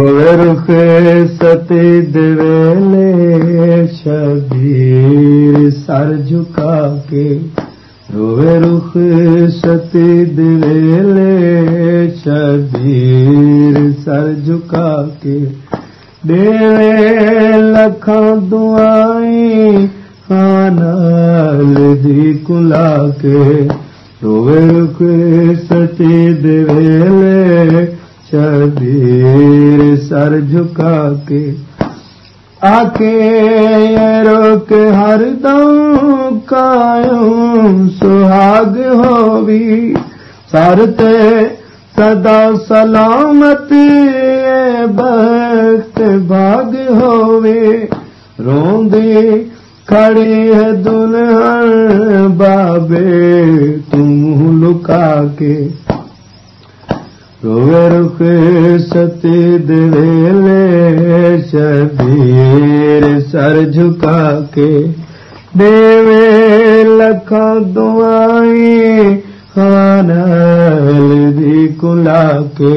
रुख सती दिवेले शबीर सर झुका के रोवे रुख सती दिवेले शबीर सर झुका के लखां दुआई खानाल दी कुला के रोवे रुख सती दिवेले शबीर सर झुका के आके रोक हर दम कायम सुहाग होवी सर ते सदा सलामत बख्त भाग होवे रोंदे खड़े है दुल्हन बाबे तुम लुका के सती दिवेले शबीर सर झुका के देवे लखा दुआई खानल दी कुला के